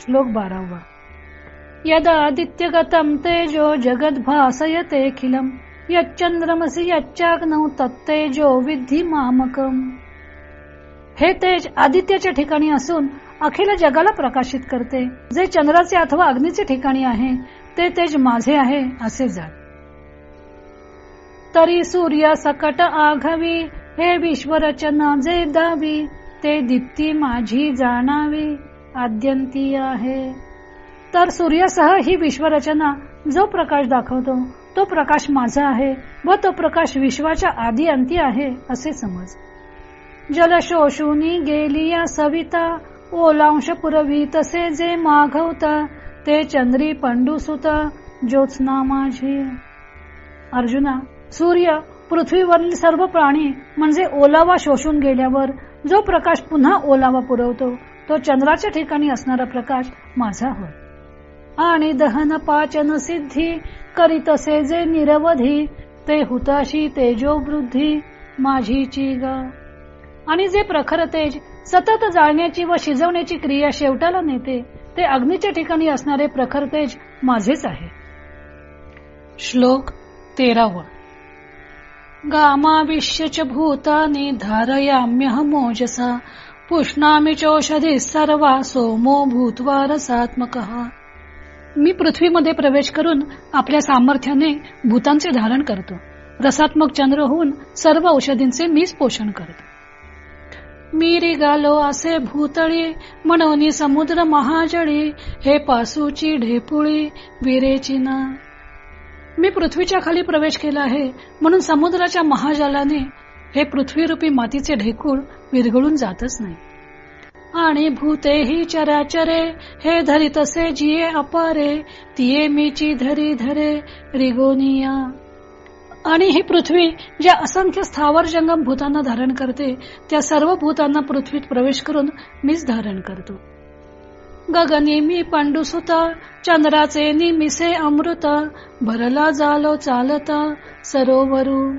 श्लोक बारावा. यदादित्यगतं तेजो जगद्भासयतेऽखिलम् यच्चंद्रमसी यच्चाग्नौ तत्तेजो विद्धी मामकम. हे तेज आदित्याच्या ठिकाणी असून अखिल जगाला प्रकाशित करते. जे चंद्राचे अथवा अग्नीचे ठिकाणी आहे ते तेज माझे आहे असे जात. तरी सूर्य सकट आघावी हे विश्वरचना जे दावी ते दीप्ती माझी जाणावी. आद्यंती आहे. तर सूर्यासह ही विश्वरचना जो प्रकाश दाखवतो तो प्रकाश माझा आहे व तो प्रकाश विश्वाच्या आदी अंती आहे असे समज. जल शोषुनी गेली या सविता ओलांश पुरवी तसे जे माघवत ते चंद्री पंडुसुत ज्योत्स्ना माझी. अर्जुना सूर्य पृथ्वीवरील सर्व प्राणी म्हणजे ओलावा शोषून गेल्यावर जो प्रकाश पुन्हा ओलावा पुरवतो तो चंद्राच्या ठिकाणी असणारा प्रकाश माझा होय. आणि दहन पाचन सिद्धी करीतसे जे निरवधी ते हुताशी तेजो वृद्धी माझीची ग. आणि जे प्रखर तेज सतत जाळण्याची व शिजवण्याची क्रिया शेवटाला नेते ते अग्नीच्या ठिकाणी असणारे प्रखर तेज माझेच आहे. श्लोक तेरावा. गामाविश्य भूतानी धारयाम्यह मोजसा पुष्णामी चौषधी सर्वा सोमो भूतवा रसात्मक. मी पृथ्वीमध्ये प्रवेश करून आपल्या सामर्थ्याने भूतांचे धारण करतो. रसात्मक चंद्र होऊन सर्व औषधींचे मीच पोषण करतो. मी गालो असे भूतळी म्हणून समुद्र महाजळी हे पासूची ढेपुळी विरेची ना. मी पृथ्वीच्या खाली प्रवेश केला आहे म्हणून समुद्राच्या महाजलाने हे पृथ्वीरूपी मातीचे ढेकूळ विरघळून जातच नाही. आणि भूतेही चराचरे हे धरी तसे जिये अपारे तिये मीची धरी धरे रिगोनिया. आणि ही पृथ्वी ज्या असंख्य स्थावर जंगम भूतांना धारण करते त्या सर्व भूतांना पृथ्वीत प्रवेश करून मीच धारण करतो. गगनी मी पांडुसुता चंद्राचे निमिसे अमृत भरला जालो चालता सरोवरू.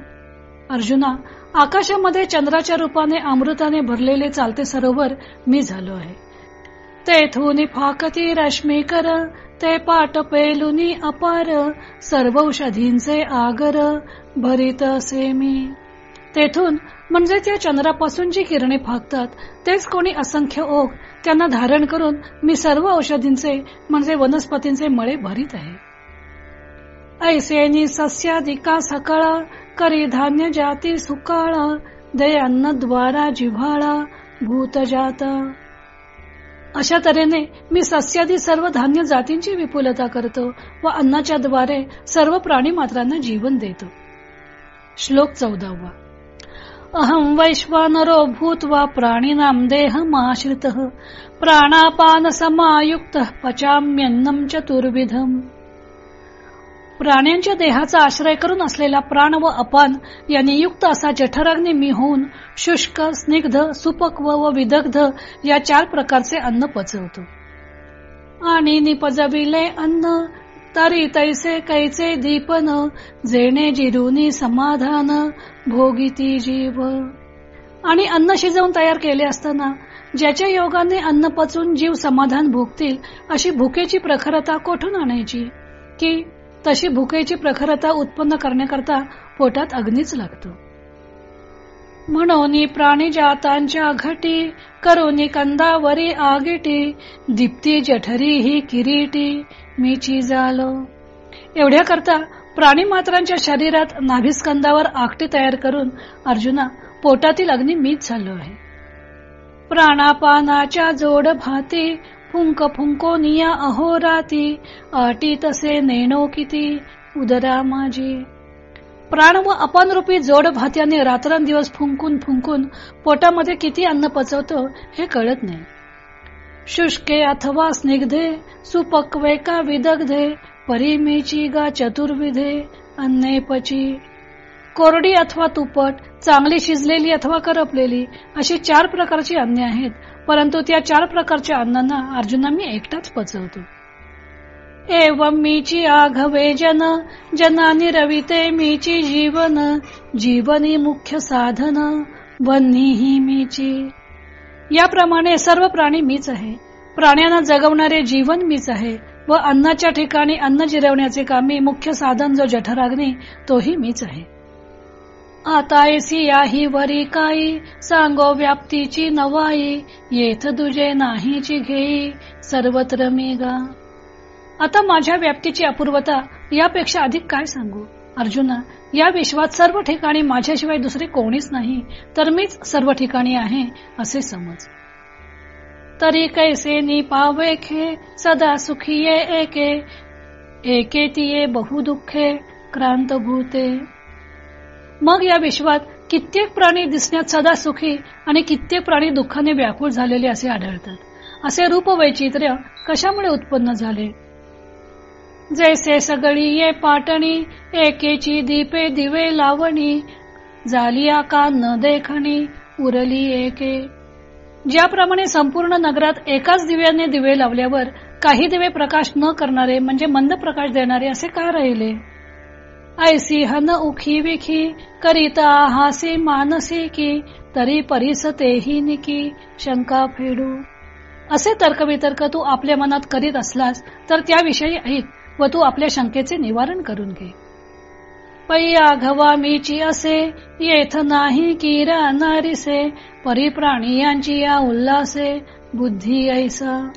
अर्जुना आकाशामध्ये चंद्राच्या रूपाने अमृताने भरलेले चालते सरोवर मी झालो आहे तेथून फाकती रश्मी कर ते पाट पेलुनी अपार सर्व औषधींचे आगर भरित असे मी. तेथून म्हणजे त्या चंद्रापासून जी किरणे फाकतात तेच कोणी असंख्य ओघ त्यांना धारण करून मी सर्व औषधींचे म्हणजे वनस्पतींचे मळे भरीत आहे. ऐसेनी सस्याधिका सकाळा करी धान्य जाती सुकाळा दे अन्न द्वारा जिव्हाळा भूत जात. अशा तऱ्हेने मी सस्यादी सर्व धान्य जातींची विपुलता करतो व अन्नाच्या द्वारे सर्व प्राणी मात्रांना जीवन देतो. श्लोक चौदावा. अहम वैश्वानरो भूत्वा प्राणिनाम देहमाश्रित प्राणापान समायुक्त पचाम्यन्नम चतुर्विधम. प्राण्यांच्या देहाचा आश्रय करून असलेला प्राण व अपान यांनी युक्त असा जठराग्नी मी होऊन शुष्क स्निग्ध सुपक्व व विदग्ध या चार प्रकारचे अन्न पचवतो. आणि निपजविले अन्न तरी तैसे कैचे दीपन जेणे जिरुनी समाधान भोगिती जीव. आणि अन्न शिजवून तयार केले असताना ज्याच्या योगाने अन्न पचून जीव समाधान भोगतील अशी भुकेची प्रखरता कोठून आणायची? की तशी भुकेची प्रखरता उत्पन्न करण्याकरता पोटात अग्नीच लागतो. म्हणून प्राणी जातांच्या घटी करोनी कंदावरी आगिटी दीप्ती जठरी ही किरीटी मीची जालो एवढ्या करता प्राणी मात्रांच्या शरीरात नाभिस्कंदावर आकटी तयार करून अर्जुना पोटातील अग्नी मीच झालो आहे. प्राणापानाच्या जोड भाती फुंक फुंको निया अहोराती आटी तसे नेणो किती उदरा माझी प्राण व अपान रूपी जोड भात्याने रात्रंदिवस फुंकून फुंकून पोटामध्ये किती अन्न पचवतो हे कळत नाही. शुष्के अथवा स्निग्धे सुपक्वे का विदग्धे परिमेची गा चतुर्विधे अन्ने पची कोरडी अथवा तुपट चांगली शिजलेली अथवा करपलेली अशी चार प्रकारची अन्न आहेत. परंतु त्या चार प्रकारच्या अन्नांना अर्जुना मी एकटाच पचवतो. एवं मीची आघवे जन जनानी रविते मीची जीवन जीवनी मुख्य साधन वन्ही ही मीची. याप्रमाणे सर्व प्राणी मीच आहे. प्राण्यांना जगवणारे जीवन मीच आहे व अन्नाच्या ठिकाणी अन्न जिरवण्याचे कामी मुख्य साधन जो जठराग्नी तोही मीच आहे. आता एसी याही वरी काई सांगो व्याप्तीची नवाई येथ तुझे नाहीची घेई सर्वत्र मी गा आता माझ्या व्याप्तीची अपूर्वता यापेक्षा अधिक काय सांगू? अर्जुना या विश्वात सर्व ठिकाणी माझ्याशिवाय दुसरे कोणीच नाही तर मीच सर्व ठिकाणी आहे असे समज. तरी कैसे नी पावेखे सदा सुखी एके एके तिये बहुदुःखे क्रांत भूते मग या विश्वात कित्येक प्राणी दिसण्यात सदा सुखी आणि कित्येक प्राणी दुःखाने व्याकुळ झालेले असे आढळतात. असे रूप वैचित्र्य कशामुळे उत्पन्न झाले? जैसे सगळी ये पाटणी एकेची दीपे दिवे लावणी झाली का न देखणी उरली एके. ज्याप्रमाणे संपूर्ण नगरात एकाच दिव्याने दिवे लावल्यावर काही दिवे प्रकाश न करणारे म्हणजे मंद प्रकाश देणारे असे का राहिले? ऐसी हन उखी विखी करिता हासी मानसी की तरी परिसतेही निकी शंका फेडू. असे तर्कवितर्क तू आपल्या मनात करीत असलास तर त्याविषयी ऐक व तू आपल्या शंकेचे निवारण करून घे. पैया घवा मीची असे येथ नाही किरा नारिसे परिप्राणी यांची या उल्हासे बुद्धी ऐसा.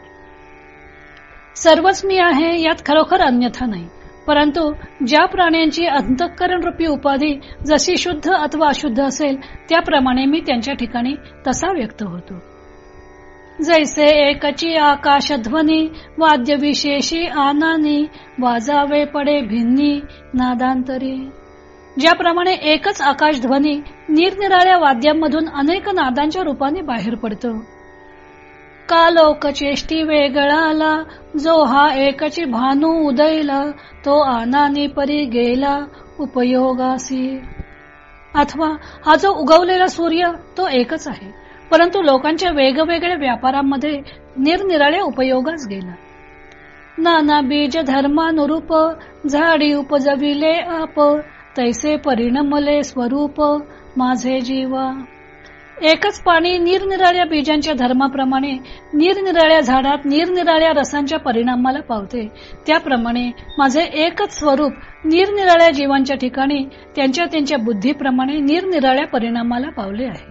सर्वच मी आहे यात खरोखर अन्यथा नाही. परंतु ज्या प्राण्यांची अंतःकरण रूपी उपाधी जशी शुद्ध अथवा अशुद्ध असेल त्याप्रमाणे मी त्यांच्या ठिकाणी तसा व्यक्त होतो. जैसे एकची आकाश ध्वनी वाद्य विशेषी आनानी वाजावे पडे भिन्नी नादांतरी. ज्याप्रमाणे एकच आकाश ध्वनी निरनिराळ्या वाद्यांमधून अनेक नादांच्या रूपाने बाहेर पडतो. का लोक चेष्टी वेगळाला जो हा एकची भानू उदयला तो आनानी परी गेला उपयोगासी. अथवा हा जो उगवलेला सूर्य तो एकच आहे. परंतु लोकांच्या वेगवेगळ्या व्यापारांमध्ये निरनिराळ्या उपयोगास गेला. नाना बीज धर्मानुरूप झाडी उपजविले आप तैसे परिणमले स्वरूप माझे जीवा. एकच पाणी निरनिराळ्या बीजांच्या धर्माप्रमाणे निरनिराळ्या झाडात निरनिराळ्या रसांच्या परिणामाला पावते. त्याप्रमाणे माझे एकच स्वरूप निरनिराळ्या जीवांच्या ठिकाणी त्यांच्या त्यांच्या बुद्धीप्रमाणे निरनिराळ्या परिणामाला पावले आहे.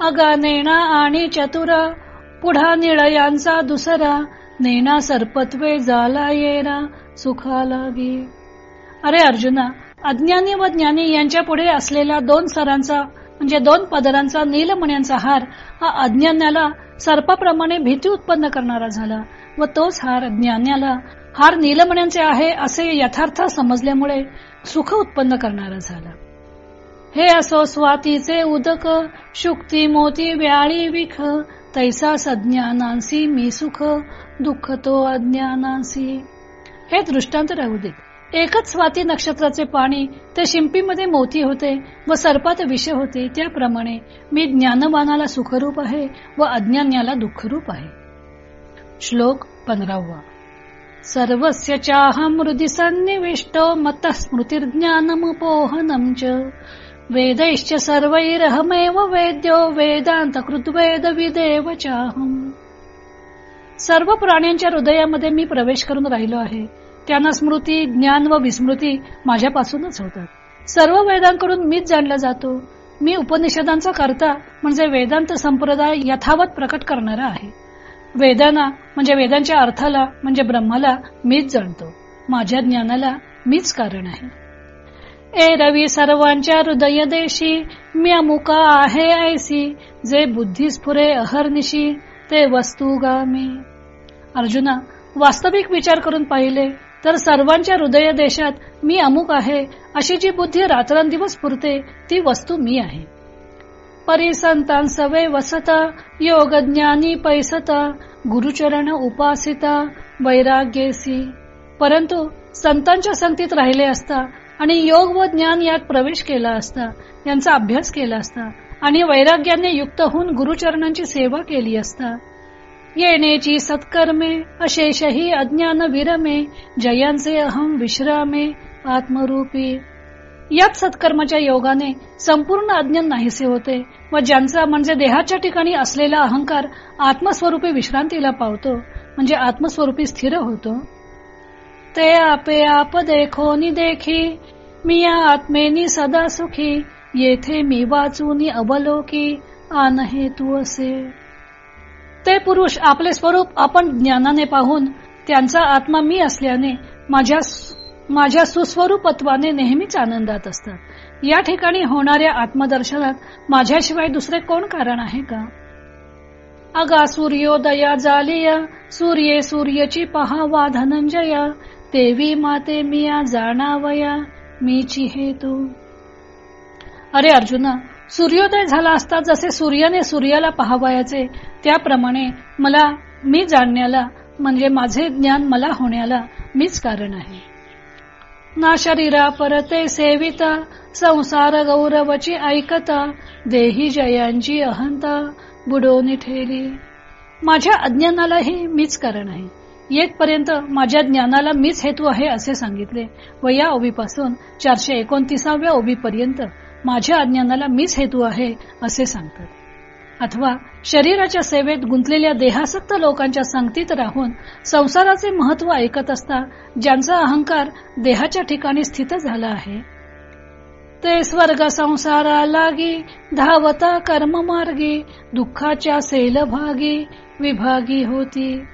अगा नेणा आणि चतुरा पुढा निळयांचा दुसरा नेणा सरपत्वे जाला येरा सुखा अरे अर्जुना अज्ञानी व ज्ञानी यांच्या पुढे असलेला दोन सरांचा म्हणजे दोन पदरांचा नीलमण्यांचा हार हा अज्ञानाला सर्पाप्रमाणे भीती उत्पन्न करणारा झाला व तोच हार ज्ञानाला हार नीलमण्यांचे आहे असे यथार्थ समजल्यामुळे सुख उत्पन्न करणारा झाला. हे असो स्वातीचे उदक शुक्ती मोती व्याळी विख तैसा सज्ञानांसी मी सुख दुःख तो अज्ञानांसी. हे दृष्टांत राहू देत. एकच स्वाती नक्षत्राचे पाणी ते शिंपीमध्ये मोती होते व सर्पात विष होते त्याप्रमाणे मी ज्ञानवानाला सुखरूप आहे व अज्ञान्याला दुःखरूप आहे. श्लोक पंधरावा. सर्वस्य चाहम हृदि मत स्मृतिर्ज्ञानमुपोहनम च. वेदैश्च सर्वैरहमेव वेद्यो वेदांत कृतवेद विदेव चाहम सर्व प्राण्यांच्या हृदयामध्ये मी प्रवेश करून राहिलो आहे. त्यांना स्मृती ज्ञान व विस्मृती माझ्यापासूनच होतात. सर्व वेदांकडून मीच जाणला जातो. मी उपनिषदांचा करता म्हणजे वेदांत संप्रदाय यथावत प्रकट करणारा आहे. वेदांना म्हणजे वेदांच्या अर्थाला म्हणजे ब्रह्माला मीच जाणतो. माझ्या ज्ञानाला मीच कारण आहे. ए रवी सर्वांच्या हृदय देशी मी अमुका आहे ऐसी जे बुद्धी स्फुरे अहर्निशी ते वस्तुगामी. अर्जुना वास्तविक विचार करून पाहिले तर सर्वांच्या हृदय देशात मी अमुक आहे अशी जी बुद्धी रात्रंदिवस पुरते ती वस्तू मी आहे. परिसंतान सवे वसता योग ज्ञानी पैसत गुरुचरण उपासिता वैराग्येसी. परंतु संतांच्या संगतीत राहिले असता आणि योग व ज्ञान यात प्रवेश केला असता यांचा अभ्यास केला असता आणि वैराग्याने युक्त होऊन गुरुचरणांची सेवा केली असता येण्याची सत्कर्मे अशेषही अज्ञान विरमे जयांचे अहम विश्रामे आत्मरूपी. याच सत्कर्माच्या योगाने संपूर्ण अज्ञान नाहीसे होते व ज्यांचा म्हणजे देहाच्या ठिकाणी असलेला अहंकार आत्मस्वरूपी विश्रांतीला पावतो म्हणजे आत्मस्वरूपी स्थिर होतो. ते आपे आप देखो नि देखी मी आत्मेनी सदा सुखी येथे मी वाचूनी अवलोकी आन हे तू असे. ते पुरुष आपले स्वरूप आपण ज्ञानाने पाहून त्यांचा आत्मा मी असल्याने माझ्या माझ्या सुस्वरूपत्वाने नेहमीच आनंदात असतात. या ठिकाणी होणाऱ्या आत्मदर्शनात माझ्याशिवाय दुसरे कोण कारण आहे का? अगा सूर्योदया जालिया सूर्ये सूर्यची पहावा धनंजया देवी माते मिया जाणावया मीची हेतू. अरे अर्जुना सूर्योदय झाला असता जसे सूर्याने सूर्याला पहावायचे त्याप्रमाणे मला मी जाणण्याला म्हणजे माझे ज्ञान मला होण्याला मीच कारण आहे. ना शरीरा परते सेविता संसार गौरवची ऐकता देही जयांची अहंता बुडोनी ठेली. माझ्या अज्ञानालाही मीच कारण आहे. येतपर्यंत माझ्या ज्ञानाला मीच हेतू आहे असे सांगितले. व या ओबीपासून चारशे एकोणतीसाव्या ओबीपर्यंत माझ्या अज्ञानाला मीच हेतू आहे असे सांगतात. अथवा शरीराच्या सेवेत गुंतलेल्या देहासक्त लोकांच्या संगतीत राहून संसाराचे महत्त्व ऐकत असता ज्यांचा अहंकार देहाच्या ठिकाणी स्थित झाला आहे. ते स्वर्ग संसारा लागी धावता कर्म मार्गी दुःखाच्या सेलभागी विभागी होती.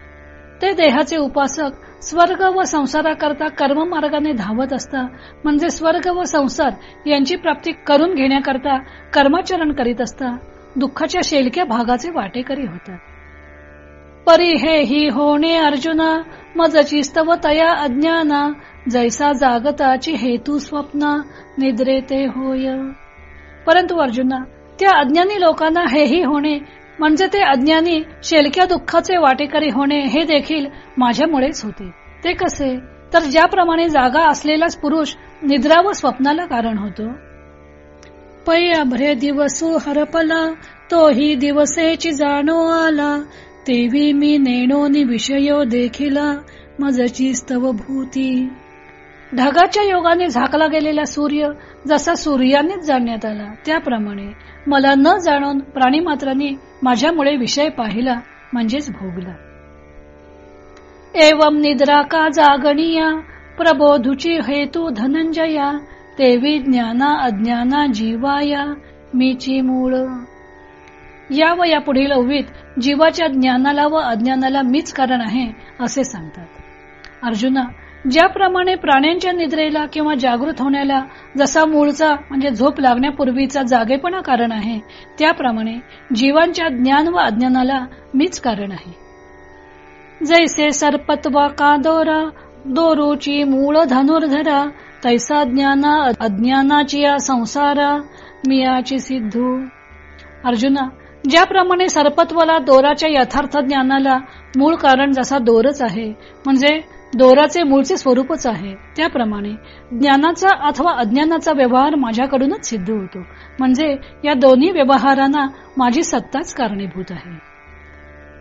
ते देहाचे उपासक स्वर्ग व संसाराकरता कर्म मार्गाने धावत असता म्हणजे स्वर्ग व संसार यांची प्राप्ती करून घेण्याकरता कर्माचरण करीत असता दुःखाच्या शेलक्या भागाचे वाटेकरी होतात. परी हे ही होणे अर्जुना मजची स्तव तया अज्ञाना जैसा जागताची हेतू स्वप्न निद्रे ते होय. परंतु अर्जुना त्या अज्ञानी लोकांना हेही होणे म्हणजे ते अज्ञानी शेलक्या दुःखाचे वाटेकरी होणे हे देखील माझ्यामुळेच होते. ते कसे? तर ज्याप्रमाणे जागा असलेलाच पुरुष निद्रा व स्वप्नाला कारण होतो. पै अभ्रे दिवसू हरपला तोही दिवसेची जाणो आला. तेवी मी नेणोनी विषयो देखिला मजची स्तव भूती ढगाच्या योगाने झाकला गेलेला सूर्य जसा सूर्यानेच जाणण्यात आला त्याप्रमाणे. मला न जाणून प्राणी मात्रांनी माझ्यामुळे विषय पाहिला म्हणजेच भोगला. एवम निद्रा का जागणीया प्रबोधुची हेतू धनंजया तेवी ज्ञाना अज्ञाना जीवाया मीची मूळ. या व या पुढील ओवीत जीवाच्या ज्ञानाला व अज्ञानाला मीच कारण आहे असे सांगतात. अर्जुना ज्याप्रमाणे प्राण्यांच्या निद्रेला किंवा जागृत होण्याला जसा मूळचा म्हणजे झोप लागण्यापूर्वीचा जागेपणा कारण आहे त्याप्रमाणे जीवांच्या ज्ञान व अज्ञानाला मीच कारण आहे. जैसे सर्पत्वा का दोरा मूळ धनुर्धरा तैसा ज्ञाना अज्ञानाची या संसारा मियाची सिद्धू. अर्जुना ज्याप्रमाणे सर्पत्वाला दोराच्या यथार्थ ज्ञानाला मूळ कारण जसा दोरच आहे म्हणजे दोराचे मूळचे स्वरूपच आहे. त्याप्रमाणे ज्ञानाचा अथवा अज्ञानाचा व्यवहार माझ्याकडूनच सिद्ध होतो. म्हणजे या दोन्ही व्यवहारांना माझी सत्ताच कारणीभूत आहे.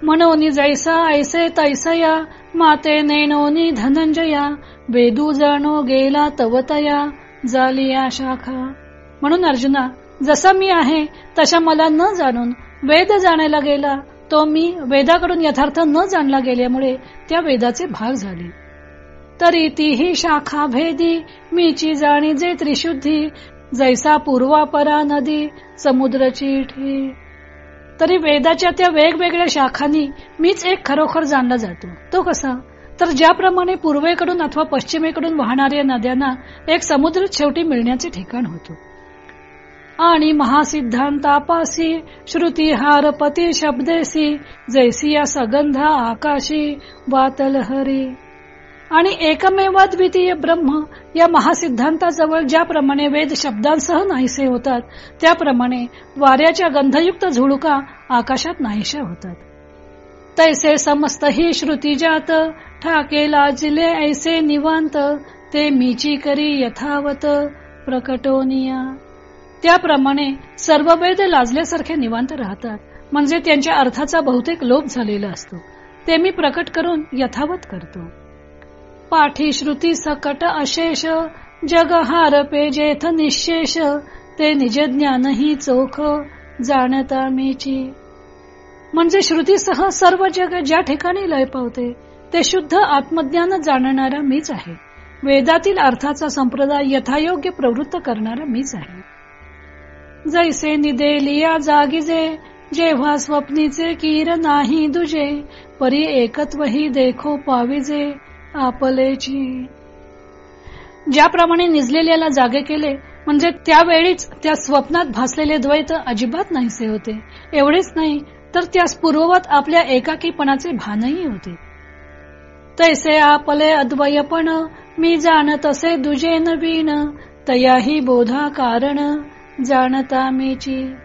मनोनी जैसा ऐसे तैसया माते नेणोनी धनंजया वेदू जाणो गेला तवतया जालिया शाखा. म्हणून अर्जुना जसा मी आहे तशा मला न जाणून वेद जाणायला गेला तो मी वेदाकडून यथार्थ न जाणला गेल्यामुळे त्या वेदाचे भाग झाले. तरी ती ही शाखा भेदी मीची जाणी जे त्रिशुद्धी जैसा पूर्वापरा नदी समुद्रची ठे तरी वेदाच्या त्या वेगवेगळ्या शाखांनी मीच एक खरोखर जाणला जातो. तो कसा? तर ज्याप्रमाणे पूर्वेकडून अथवा पश्चिमेकडून वाहणाऱ्या नद्यांना एक समुद्र शेवटी मिळण्याचे ठिकाण होतो. आणि महासिद्धांतापासी श्रुती हारपती शब्देसी जैसी या सगंध आकाशी वातल हरी आणि एकमेवाद्वितीय ब्रह्म या महासिद्धांताजवळ ज्याप्रमाणे वेद शब्दांसह नाहीसे होतात त्याप्रमाणे वाऱ्याच्या गंधयुक्त झुळुका आकाशात नाहीशा होतात. तैसे समस्त ही श्रुती जात ठाके लाजले ऐसे निवांत ते मीची करी यथावत प्रकटोनिया. त्याप्रमाणे सर्व वेद लाजल्यासारखे निवांत राहतात. म्हणजे त्यांच्या अर्थाचा बहुतेक लोप झालेला असतो. ते मी प्रकट करून यथावत करतो. पाठी श्रुती सकट अशेष जग हार पे जेथ निशेष ते निज ज्ञानही चोख जाणता मीची. म्हणजे श्रुतीसह सर्व जग ज्या ठिकाणी लय पावते ते शुद्ध आत्मज्ञान जाणणारा मीच आहे. वेदातील अर्थाचा संप्रदाय यथायोग्य प्रवृत्त करणारा मीच आहे. जैसे निदेलिया जागिजे जेव्हा स्वप्नीचे कीर नाही दुजे परी एकत्व ही देखो पाविजे आपलेची. ज्याप्रमाणे निजलेल्याला जागे केले म्हणजे त्यावेळीच त्या स्वप्नात भासलेले द्वैत अजिबात नाहीसे होते. एवढेच नाही तर त्यास पूर्ववत आपल्या एकाकीपणाचे भानही होते. तैसे आपले अद्वयपण मी जाण तसे दुजे नवीन तयाही बोधा कारण जाणता मीची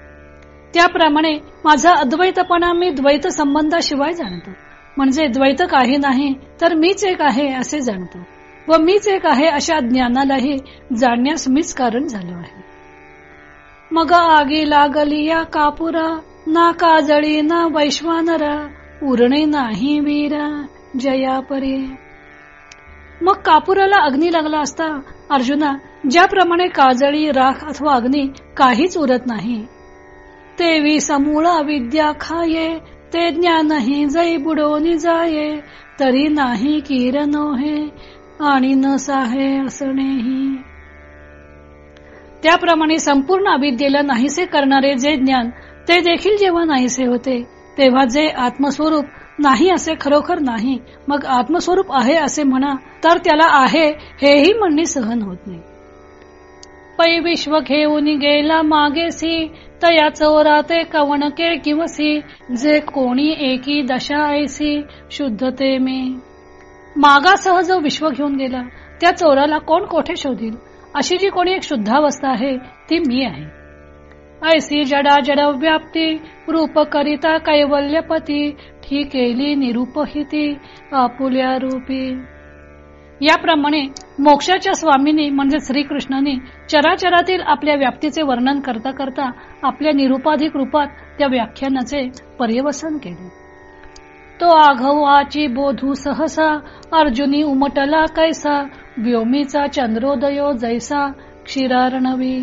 त्याप्रमाणे माझा अद्वैतपणा मी द्वैत संबंधाशिवाय जाणतो. म्हणजे द्वैत काही नाही तर मीच एक आहे असे जाणतो. व मीच एक आहे अशा ज्ञानालाही जाणण्यास मीच कारण झालो आहे. मग आगी लागली या कापुरा ना काजळी ना वैश्वानरा उरणे नाही वीरा जयापरी. मग कापुराला अग्नी लागला असता अर्जुना ज्याप्रमाणे काजळी राख अथवा अग्नी काहीच उरत नाही. तेवी समूळ अविद्या खाये ते ज्ञानही जै बुडोनी जाये तरी नाही किरणो हे आणि न साहे असणेही. त्याप्रमाणे संपूर्ण अविद्येला नाहीसे करणारे जे ज्ञान ते देखील जेव्हा नाहीसे होते तेव्हा जे आत्मस्वरूप नाही असे खरोखर नाही मग आत्मस्वरूप आहे असे म्हणा तर त्याला आहे हेही म्हणणे सहन होत नाही. पै विश्व घेऊन गेला मागेसी. तया चोरा ते कवणके किवसी जे कोणी एकी दशा ऐसी शुद्धते मे. मागासह जो विश्व घेऊन गेला त्या चोराला कोण कोठे शोधील? अशी जी कोणी एक शुद्धावस्था आहे ती मी आहे. ऐसी जडा जड व्याप्ती रूप करिता कैवल्यपती ठीक केली निरूपहिती आपुल्या रूपी. याप्रमाणे मोक्षाच्या स्वामीनी म्हणजे श्रीकृष्णाने चराचरातील आपल्या व्याप्तीचे वर्णन करता करता आपल्या निरुपाधिक रूपात त्या व्याख्यानाचे पर्यवसन केले. तो आघवाची बोधू सहसा अर्जुनी उमटला कैसा व्योमीचा चंद्रोदयो जैसा क्षीरार्णवी.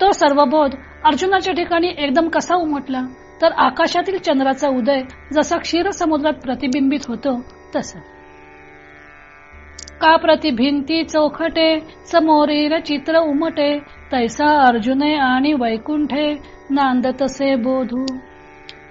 तो सर्वबोध अर्जुनाच्या ठिकाणी एकदम कसा उमटला? तर आकाशातील चंद्राचा उदय जसा क्षीर समुद्रात प्रतिबिंबित होतो तसा. का प्रतिभिंती चौखटे? समोरील चित्र उमटे तैसा अर्जुने आणि वैकुंठे नांदतसे बोधू.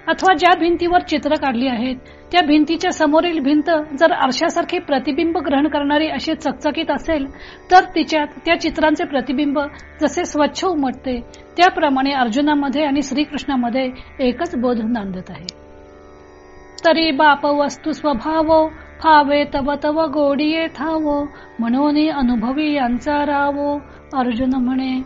अथवा ज्या भिंतीवर चित्र काढली आहेत त्या भिंतीच्या समोरील भिंत जर आरशासारखी प्रतिबिंब ग्रहण करणारी अशी चकचकीत असेल तर तिच्यात त्या चित्रांचे प्रतिबिंब जसे स्वच्छ उमटते त्याप्रमाणे अर्जुनामध्ये आणि श्रीकृष्णामध्ये एकच बोध नांदत आहे. तरी बाप वस्तू स्वभाव फावे तव तव गोडिये थावो म्हणून अनुभवी यांचा रावो अर्जुन म्हणे.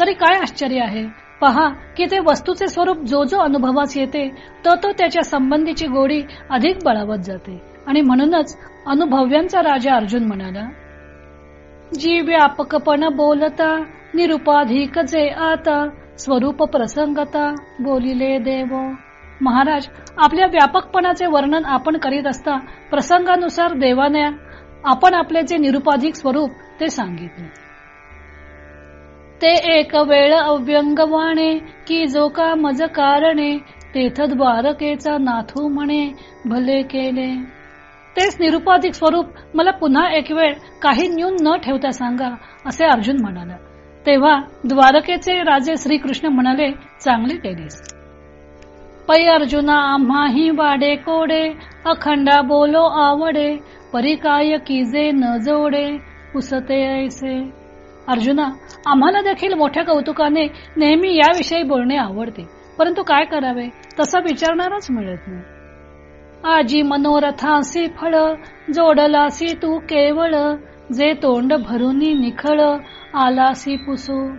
तरी काय आश्चर्य आहे? पहा की ते वस्तूचे स्वरूप जो जो अनुभवास येते तो तो त्याच्या संबंधीची गोडी अधिक बळावत जाते. आणि म्हणूनच अनुभव्यांचा राजा अर्जुन म्हणाला जी व्यापकपण बोलता निरुपाधिक जे आता स्वरूप प्रसंगता बोलिले देव. महाराज आपल्या व्यापकपणाचे वर्णन आपण करीत असता प्रसंगानुसार देवाने आपण आपले जे निरुपाधिक स्वरूप ते सांगितले. ते एक वेळ अव्यंगवाणे की जो का मज कारणे तेथ द्वारकेचा नाथू म्हणे भले केले. तेच निरुपाधिक स्वरूप मला पुन्हा एक वेळ काही न्यून न ठेवता सांगा असे अर्जुन म्हणाला. तेव्हा द्वारकेचे राजे श्रीकृष्ण म्हणाले चांगले केलेस. पै अर्जुना आम्हाही वाडे कोडे. अखंडा बोलो आवडे परिकाय किजे न जोडे. पुसते ऐसे. अर्जुना आम्हाला देखील मोठ्या कौतुकाने नेहमी याविषयी बोलणे आवडते. परंतु काय करावे? तसा विचारणारच मिळत नाही. आजी मनोरथासी फळ जोडलासी तू केवळ. जे तोंड भरूनी निखळ आलासी पुसू.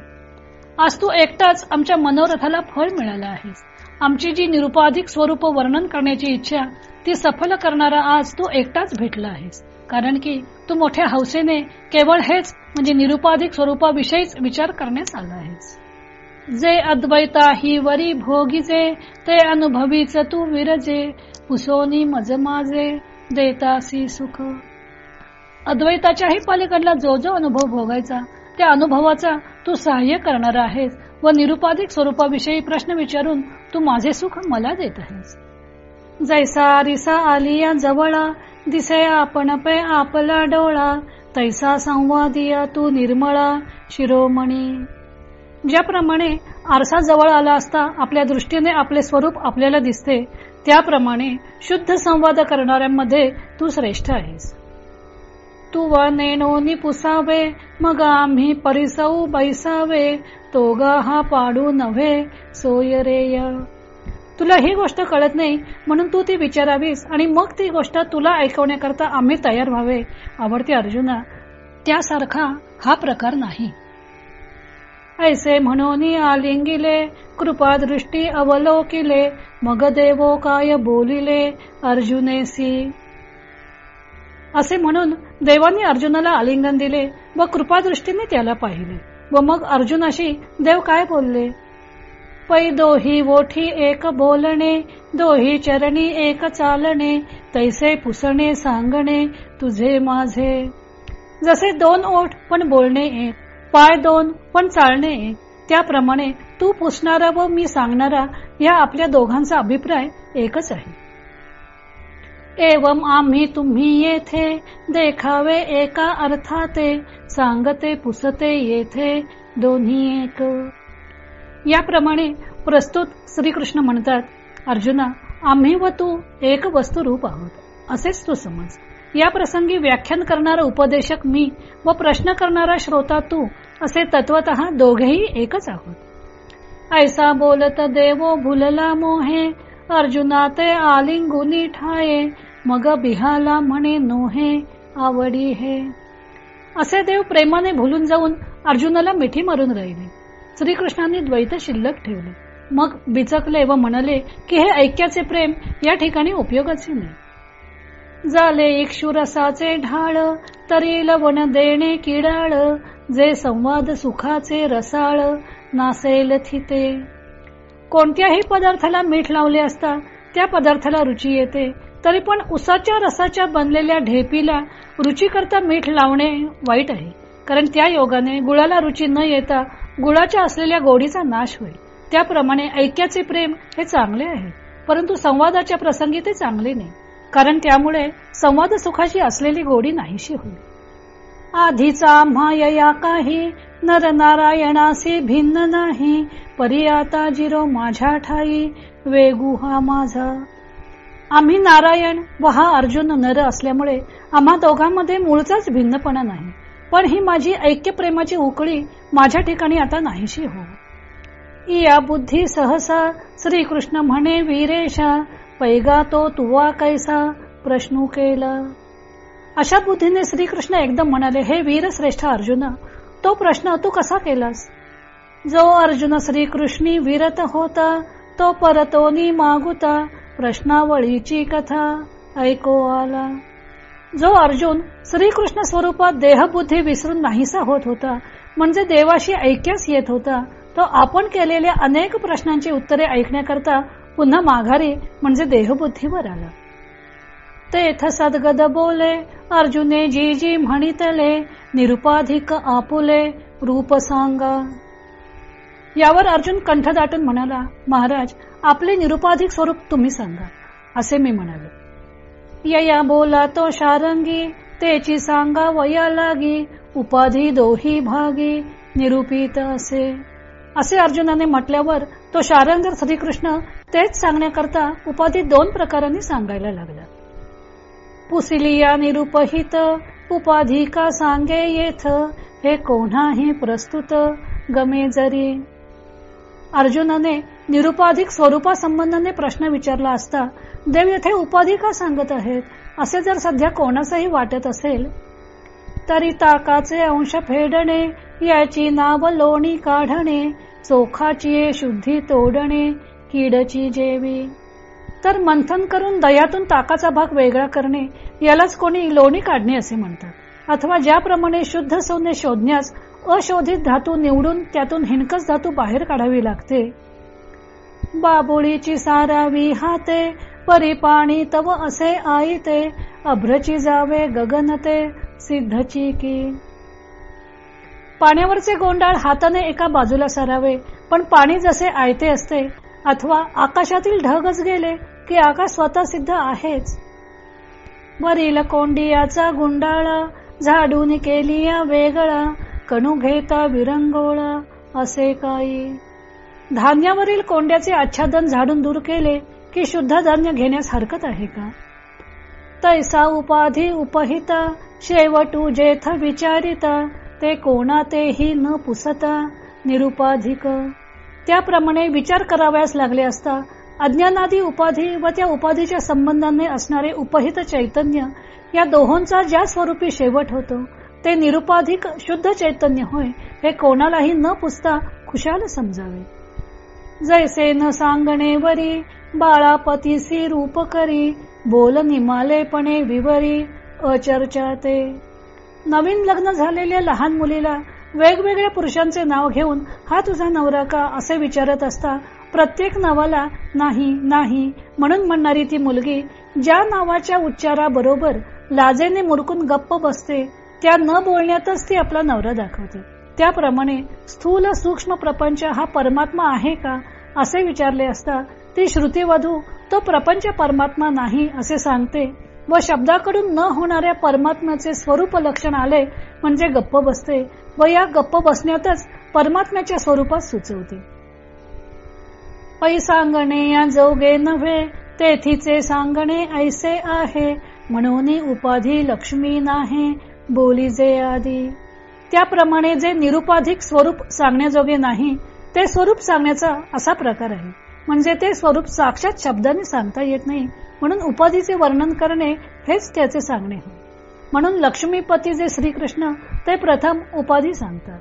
आज तू एकटाच आमच्या मनोरथाला फळ मिळाला आहेस. आमची जी निरुपाधिक स्वरूप वर्णन करण्याची इच्छा ती सफल करणारा आज तू एकटाच भेटला आहेस. कारण की तू मोठ्या हौसेने केवळ हेच म्हणजे निरुपाधिक स्वरूपाविषयीच विचार करण्यास आला आहेस. जे अद्वैता ही वरी भोगीचे ते अनुभवीच तू विरजे. पुसोनी मजमाजे देतासी सुख. अद्वैताच्याही पलीकडला जो जो अनुभव भोगायचा त्या अनुभवाचा तू सहाय्य करणार आहेस. व निरुपाधिक स्वरूपाविषयी प्रश्न विचारून तू माझे सुख मला देत आहेस. जैसा रिसा आलिया जवळा दिसे आपण पे आपला डोळा तैसा संवादिया तू निर्मळा शिरोमणी. ज्याप्रमाणे आरसा जवळ आला असता आपल्या दृष्टीने आपले स्वरूप आपल्याला दिसते त्याप्रमाणे शुद्ध संवाद करणाऱ्यांमध्ये तू श्रेष्ठ आहेस. तू व नेणोनी पुसावे मग आम्ही परिसऊ बैसावे तोगा हा पाडू नव्हे सोयरेय. तुला ही गोष्ट कळत नाही म्हणून तू ती विचारावीस आणि मग ती गोष्ट तुला ऐकवण्याकरता आम्ही तयार व्हावे आवडते अर्जुना. त्यासारखा हा प्रकार नाही. ऐसे म्हणून आलिंगिले कृपा दृष्टी अवलोकिले मग देवो काय बोलिले अर्जुनेसी. असे म्हणून देवानी अर्जुनाला आलिंगन दिले व कृपादृष्टीने त्याला पाहिले. व मग अर्जुनाशी देव काय बोलले? पै दोही वोठी एक बोलणे दोही चरणी एक चालणे तैसे पुसणे सांगणे तुझे माझे. जसे दोन ओठ पण बोलणे एक पाय दोन पण चालणे एक त्याप्रमाणे तू पुसणारा व मी सांगणारा या आपल्या दोघांचा अभिप्राय एकच आहे. एवम आम्ही तुम्ही येथे. देखावे एका अर्थाते सांगते पुसते येथे. दोन्ही एक. याप्रमाणे प्रस्तुत श्रीकृष्ण म्हणतात अर्जुना आम्ही व तू एक वस्तू रूप आहोत. असेच तू समज. या प्रसंगी व्याख्यान करणारा उपदेशक मी व प्रश्न करणारा श्रोता तू असे तत्वत दोघेही एकच आहोत. ऐसा बोलत देवो भुलला मोहे. अर्जुना ते आलिंगुनी ठाये मग बिहाला म्हणे नोहे आवडी हे. असे देव प्रेमाने भुलून जाऊन अर्जुनाला मिठी मारून राहिले. श्रीकृष्णांनी द्वैत शिल्लक ठेवले. मग बिचकले व म्हणाले की हे ऐक्याचे प्रेम या ठिकाणी उपयोगाचे नाही. झाले इक्षुरसाचे ढाळ तरी लवण देणे किडाळ जे संवाद सुखाचे रसाळ नासेल थिते. कोणत्याही पदार्थाला मीठ लावले असता त्या पदार्थाला रुची येते. तरी पण उसाच्या रसाच्या बनलेल्या ढेपीला रुची करता मीठ लावणे वाईट आहे. कारण त्या योगाने गुळाला रुची न येता गुळाच्या असलेल्या गोडीचा नाश होईल. त्याप्रमाणे ऐक्याचे प्रेम हे चांगले आहे. परंतु संवादाच्या प्रसंगी ते चांगले नाही. कारण त्यामुळे संवाद सुखाची असलेली गोडी नाहीशी होईल. आधीचा माया काही नर नारायणासी भिन्न नाही परी आता जिरो माझ्या ठाई वेगू हा माझा. आम्ही नारायण व हा अर्जुन नर असल्यामुळे आम्हा दोघांमध्ये मूळचाच भिन्नपणा नाही पण ही माझी ऐक्य प्रेमाची उकळी माझ्या ठिकाणी आता नाहीशी हो. या बुद्धी सहसा श्रीकृष्ण म्हणे वीरेशा पैगा तो तुवा कैसा प्रश्न केला. अशा बुद्धीने श्रीकृष्ण एकदम म्हणाले हे वीर श्रेष्ठ अर्जुन तो प्रश्न तू कसा केलास? जो अर्जुन श्रीकृष्णी विरत होता तो परतोनी मागुता प्रश्नावळीची कथा ऐको आला. जो अर्जुन श्रीकृष्ण स्वरूपात देहबुद्धी विसरून नाहीसा होत होता म्हणजे देवाशी ऐक्यास येत होता तो आपण केलेल्या अनेक प्रश्नांची उत्तरे ऐकण्याकरता पुन्हा माघारी म्हणजे देहबुद्धीवर आला. तेथ सदगद बोले अर्जुने जी जी म्हणितले निरुपाधिक आपुले रूप सांगा. यावर अर्जुन कंठ दाटून म्हणाला महाराज आपले निरुपाधिक स्वरूप तुम्ही सांगा असे मी म्हणाले. यया बोला तो शारंगी तेची सांगा वया लागी उपाधी दोही भागी निरूपित असे. असे अर्जुनाने म्हटल्यावर तो शारंगर श्रीकृष्ण तेच सांगण्याकरता उपाधी दोन प्रकारांनी सांगायला लागला. पुसिलिया निरुपहित उपाधी का सांगे येथ? हे कोणाही प्रस्तुत? गमे जरी. अर्जुनाने निरुपाधिक स्वरूपासंबंधाने प्रश्न विचारला असता देव येथे उपाधी का सांगत आहेत? असे जर सध्या कोणासही वाटत असेल तरी ताकाचे अंश फेडणे याची नाव लोणी काढणे चोखाची शुद्धी तोडणे किडची जेवी. तर मंथन करून दयातून ताकाचा भाग वेगळा करणे यालाच कोणी लोणी काढणे असे म्हणतात. अथवा ज्याप्रमाणे शुद्ध सोने शोधण्यास अशोधित धातू निवडून त्यातून हिणकस धातू बाहेर काढावी लागते. बाबुळीची सारावी हाते परी पाणी तव असे आई ते अभ्रची जावे गगनते सिद्धची की. पाण्यावरचे गोंडाळ हाताने एका बाजूला सरावे पण पाणी जसे आयते असते अथवा आकाशातील ढगच गेले की आकाश स्वतः सिद्ध आहेच. वरील कोंडियाचा गुंडाळ झाडून केली वेगळा कणू घेता विरंगोळा असे काही. धान्यावरील कोंड्याचे आच्छादन झाडून दूर केले की शुद्ध धान्य घेण्यास हरकत आहे का? तैसा उपाधी उपहिता शेवटू जेथ विचारिता ते कोणा तेही न पुसता निरुपाधिक. त्याप्रमाणे विचार करावयास लागले असता अज्ञानादी उपाधी व त्या उपाधीच्या संबंधाने असणारे उपहित चैतन्य या दोहोंचा ज्या स्वरूपी शेवट होतो ते निरुपाधिक शुद्ध चैतन्य होय हे कोणालाही न पुसता खुशाल समजावे. जैसे न सांगणे वरी बाळापतीसी रूप करी बोल निमालेपणे विवरी अचर्चा ते नवीन लग्न झालेल्या लहान मुलीला वेगवेगळ्या पुरुषांचे नाव घेऊन हा तुझा नवरा का असे विचारत असता प्रत्येक नावाला नाही नाही म्हणून म्हणणारी ती मुलगी ज्या नावाच्या उच्चाराबरोबर लाजेने मुरकून गप्प बसते त्या न बोलण्यातच ती आपला नवरा दाखवते. त्याप्रमाणे स्थूल सूक्ष्म प्रपंच हा परमात्मा आहे का असे विचारले असता ती श्रुतीवधू तो प्रपंच परमात्मा नाही असे सांगते व शब्दाकडून न होणाऱ्या परमात्म्याचे स्वरूप लक्षण आले म्हणजे गप्प बसते व या गप्प बसण्यातच परमात्म्याच्या स्वरूपात सुचवते. पै सांगणे या जोगे नव्हे तेथीचे सांगणे ऐसे आहे म्हणून उपाधी लक्ष्मी नाही बोली जे आधी. त्याप्रमाणे जे निरुपाधिक स्वरूप सांगण्याजोगे नाही ते स्वरूप सांगण्याचा असा प्रकार आहे. म्हणजे ते स्वरूप साक्षात शब्दाने सांगता येत नाही म्हणून उपाधीचे वर्णन करणे हेच त्याचे सांगणे. होय म्हणून लक्ष्मीपती जे श्रीकृष्ण ते प्रथम उपाधी सांगतात.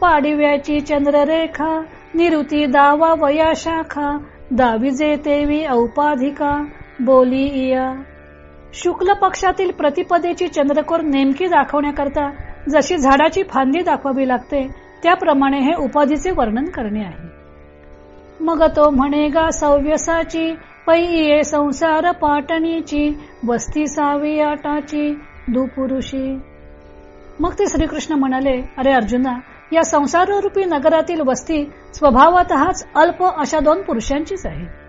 पाडिव्याची चंद्ररेखा निरुती दावा वया शाखा दाविजे तेवी औपाधिका बोली इया. शुक्ल पक्षातील प्रतिपदेची चंद्रकोर नेमकी दाखवण्याकरता जशी झाडाची फांदी दाखवावी लागते त्याप्रमाणे हे उपाधीचे वर्णन करणे आहे. मग तो म्हणे गा सव्यसाची. पै संसार पाटणीची वस्ती सावी आटाची दुपुरुषी. मग ते श्रीकृष्ण म्हणाले अरे अर्जुना या संसाररूपी नगरातील वस्ती स्वभावतःच अल्प अशा दोन पुरुषांचीच आहे.